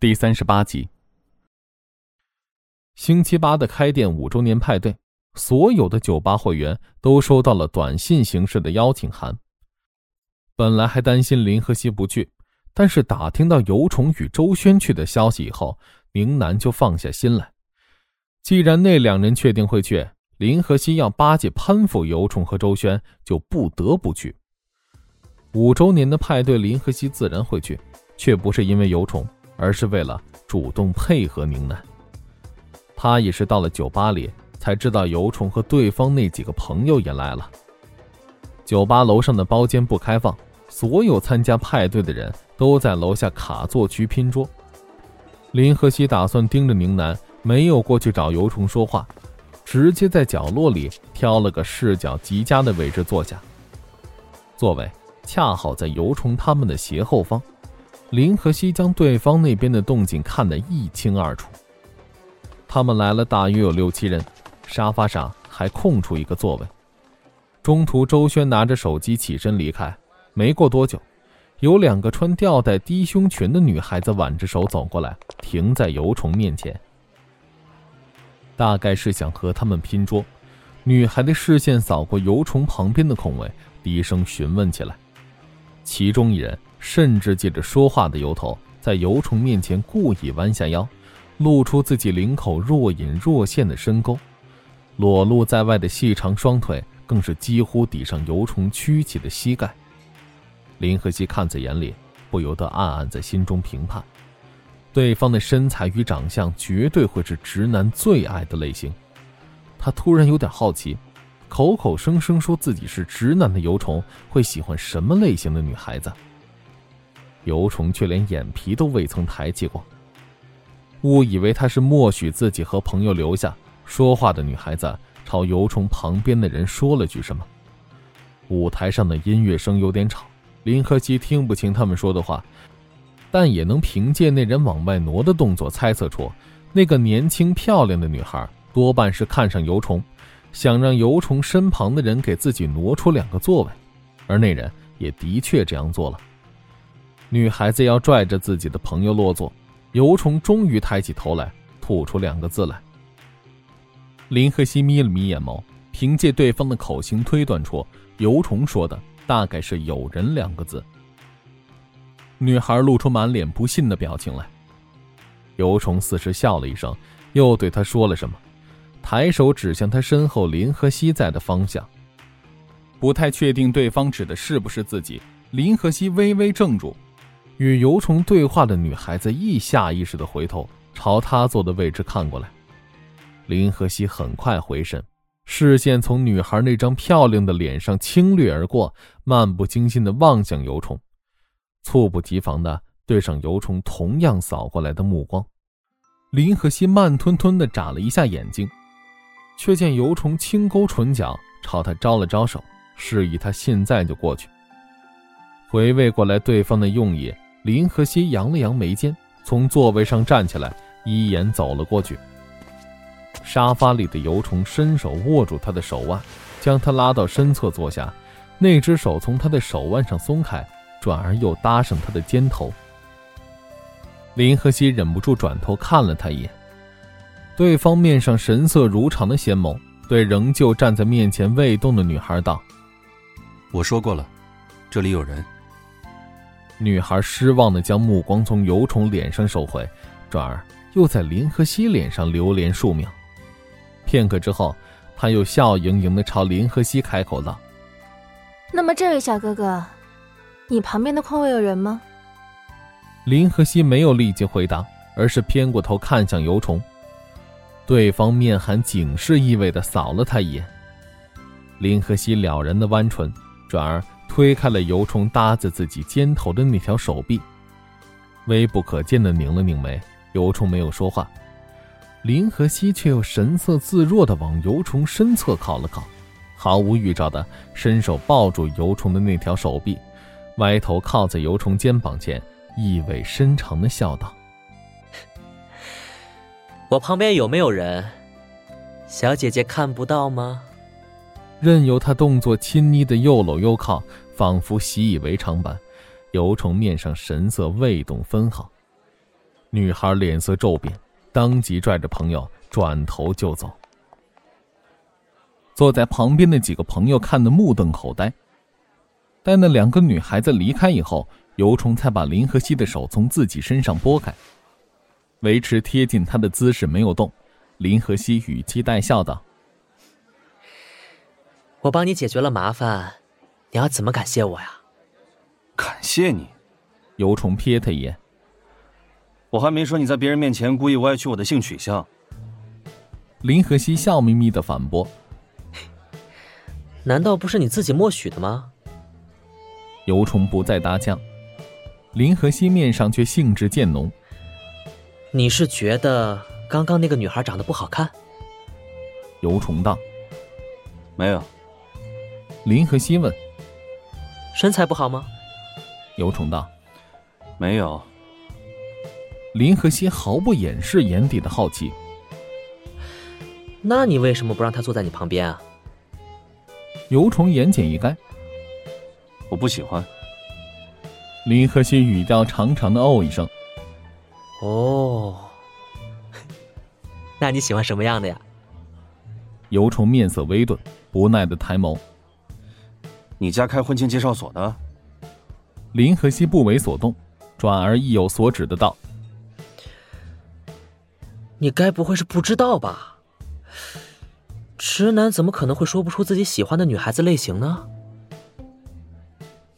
第三十八集。星期八的开店五周年派对，所有的酒吧会员都收到了短信形式的邀请函。本来还担心林和熙不去，但是打听到尤虫与周轩去的消息以后，宁南就放下心来。既然那两人确定会去，林和熙要巴结攀附尤虫和周轩，就不得不去。五周年的派对，林和熙自然会去，却不是因为尤虫，而是为了主动配合宁南。他也是到了酒吧里才知道尤虫和对方那几个朋友也来了。酒吧楼上的包间不开放，所有参加派对的人都在楼下卡座区拼桌。林和熙打算盯着宁南，没有过去找尤虫说话，直接在角落里挑了个视角极佳的位置坐下。座位。恰好在尤虫他们的斜后方，林和熙将对方那边的动静看得一清二楚。他们来了大约有六七人，沙发上还空出一个座位。中途，周轩拿着手机起身离开。没过多久，有两个穿吊带低胸裙的女孩子挽着手走过来，停在尤虫面前，大概是想和他们拼桌。女孩的视线扫过尤虫旁边的空位，低声询问起来。其中一人甚至借着说话的由头，在尤虫面前故意弯下腰，露出自己领口若隐若现的深沟，裸露在外的细长双腿更是几乎抵上尤虫屈起的膝盖。林和熙看在眼里，不由得暗暗在心中评判：对方的身材与长相绝对会是直男最爱的类型。他突然有点好奇。口口声声说自己是直男的尤虫会喜欢什么类型的女孩子？尤虫却连眼皮都未曾抬起过，误以为他是默许自己和朋友留下。说话的女孩子朝尤虫旁边的人说了句什么。舞台上的音乐声有点吵，林和熙听不清他们说的话，但也能凭借那人往外挪的动作猜测出，那个年轻漂亮的女孩多半是看上尤虫。想让尤虫身旁的人给自己挪出两个座位，而那人也的确这样做了。女孩子要拽着自己的朋友落座，尤虫终于抬起头来，吐出两个字来。林和熙眯了眯眼眸，凭借对方的口型推断出尤虫说的大概是“有人”两个字。女孩露出满脸不信的表情来，尤虫似是笑了一声，又对他说了什么。抬手指向他身后林和熙在的方向，不太确定对方指的是不是自己。林和熙微微怔住，与尤虫对话的女孩子亦下意识的回头朝他坐的位置看过来。林和熙很快回神，视线从女孩那张漂亮的脸上轻掠而过，漫不经心的望向尤虫，猝不及防的对上尤虫同样扫过来的目光。林和熙慢吞吞的眨了一下眼睛。却见尤虫轻勾唇角，朝他招了招手，示意他现在就过去。回味过来对方的用意，林和熙扬了扬眉间，从座位上站起来，一眼走了过去。沙发里的尤虫伸手握住他的手腕，将他拉到身侧坐下，那只手从他的手腕上松开，转而又搭上他的肩头。林和熙忍不住转头看了他一眼。对方面上神色如常的仙眸，对仍旧站在面前未动的女孩道：“我说过了，这里有人。”女孩失望的将目光从尤虫脸上收回，转而又在林和熙脸上流连数秒。片刻之后，她又笑盈盈的朝林和熙开口道：“那么，这位小哥哥，你旁边的空位有人吗？”林和熙没有立即回答，而是偏过头看向尤虫。对方面含警示意味的扫了他一眼，林和熙了然的弯唇，转而推开了尤虫搭在自己肩头的那条手臂，微不可见的拧了拧眉。尤虫没有说话，林和熙却又神色自若的往尤虫身侧靠了靠，毫无预兆的伸手抱住尤虫的那条手臂，歪头靠在尤虫肩膀前，意味深长的笑道。我旁边有没有人？小姐姐看不到吗？任由他动作亲昵的又搂又靠，仿佛习以为常般。尤虫面上神色未动分毫。女孩脸色骤变，当即拽着朋友转头就走。坐在旁边的几个朋友看得目瞪口呆。待那两个女孩子离开以后，尤虫才把林和熙的手从自己身上拨开，维持贴近他的姿势没有动。林和熙语气带笑道：“我帮你解决了麻烦，你要怎么感谢我呀？”感谢你，尤虫瞥他一眼。我还没说你在别人面前故意歪曲我的性取向。林和熙笑眯眯的反驳：“ 难道不是你自己默许的吗？”尤虫不再搭腔，林和熙面上却兴致渐浓。你是觉得刚刚那个女孩长得不好看？尤虫道：“没有。”林和熙问：“身材不好吗？”尤虫道：“没有。”林和熙毫不掩饰眼底的好奇。那你为什么不让他坐在你旁边啊？尤虫言简意赅。我不喜欢。林和熙语调长长的哦一声。哦，那你喜欢什么样的呀？尤虫面色微顿，不耐的抬眸。你家开婚庆介绍所的？林和熙不为所动，转而意有所指的道：“你该不会是不知道吧？直男怎么可能会说不出自己喜欢的女孩子类型呢？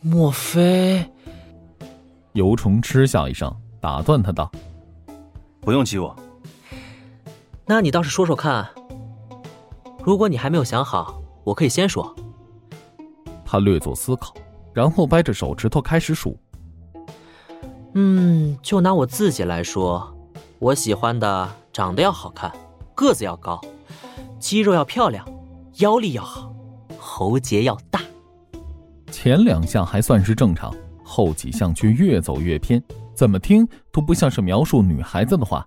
莫非？”尤虫嗤笑一声，打断他道：“不用急我。那你倒是说说看。如果你还没有想好，我可以先说。”他略作思考。然后掰着手指头开始数。嗯，就拿我自己来说，我喜欢的长得要好看，个子要高，肌肉要漂亮，腰力要好，喉结要大。前两项还算是正常，后几项却越走越偏，怎么听都不像是描述女孩子的话。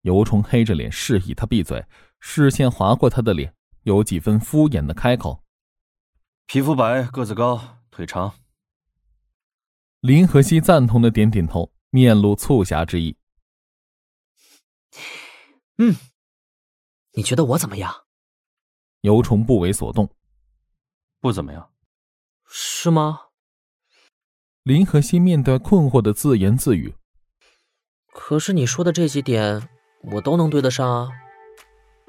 尤虫黑着脸示意他闭嘴，视线划过他的脸，有几分敷衍的开口：“皮肤白，个子高。”腿长。林和熙赞同的点点头，面露促狭之意。嗯，你觉得我怎么样？尤虫不为所动，不怎么样。是吗？林和熙面带困惑的自言自语。可是你说的这几点，我都能对得上啊。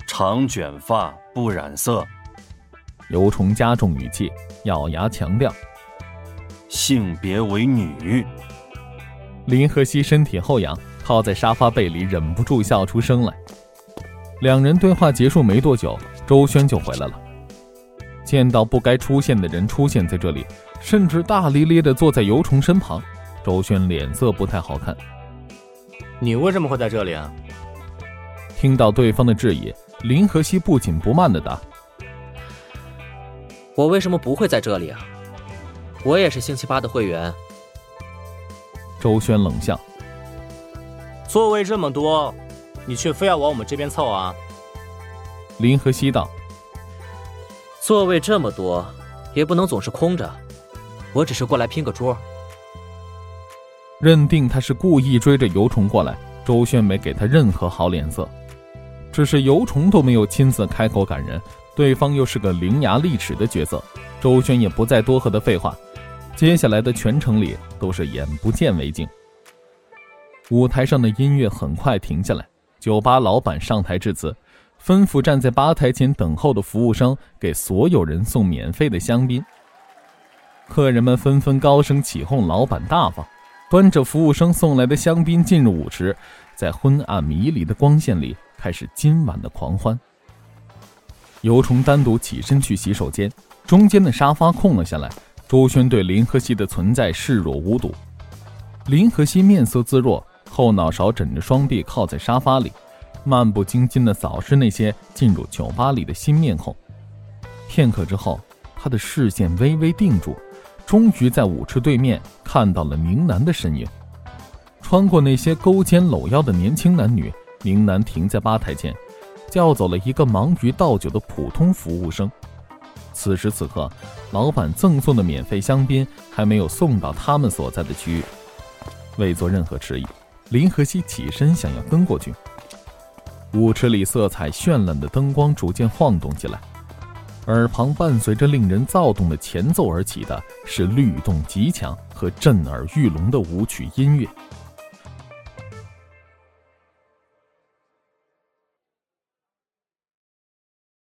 长卷发，不染色。尤虫加重语气，咬牙强调。性别为女，林和熙身体后仰，靠在沙发背里，忍不住笑出声来。两人对话结束没多久，周轩就回来了。见到不该出现的人出现在这里，甚至大咧咧地坐在尤虫身旁，周轩脸色不太好看。你为什么会在这里啊？听到对方的质疑，林和熙不紧不慢地答：“我为什么不会在这里啊？”我也是星期八的会员。周轩冷笑：“座位这么多，你却非要往我们这边凑啊？”林和熙道：“座位这么多，也不能总是空着。我只是过来拼个桌。”认定他是故意追着尤虫过来，周轩没给他任何好脸色。只是尤虫都没有亲自开口赶人，对方又是个伶牙俐齿的角色，周轩也不再多和他废话。接下来的全程里都是眼不见为净。舞台上的音乐很快停下来，酒吧老板上台致辞，吩咐站在吧台前等候的服务生给所有人送免费的香槟。客人们纷纷高声起哄，老板大方，端着服务生送来的香槟进入舞池，在昏暗迷离的光线里开始今晚的狂欢。尤虫单独起身去洗手间，中间的沙发空了下来。周轩对林和熙的存在视若无睹。林和熙面色自若，后脑勺枕着双臂靠在沙发里，漫不经心地扫视那些进入酒吧里的新面孔。片刻之后，他的视线微微定住，终于在舞池对面看到了宁南的身影。穿过那些勾肩搂腰的年轻男女，宁南停在吧台前，叫走了一个忙于倒酒的普通服务生。此时此刻，老板赠送的免费香槟还没有送到他们所在的区域。未做任何迟疑，林和熙起身想要跟过去。舞池里色彩绚烂的灯光逐渐晃动起来，耳旁伴随着令人躁动的前奏而起的是律动极强和震耳欲聋的舞曲音乐。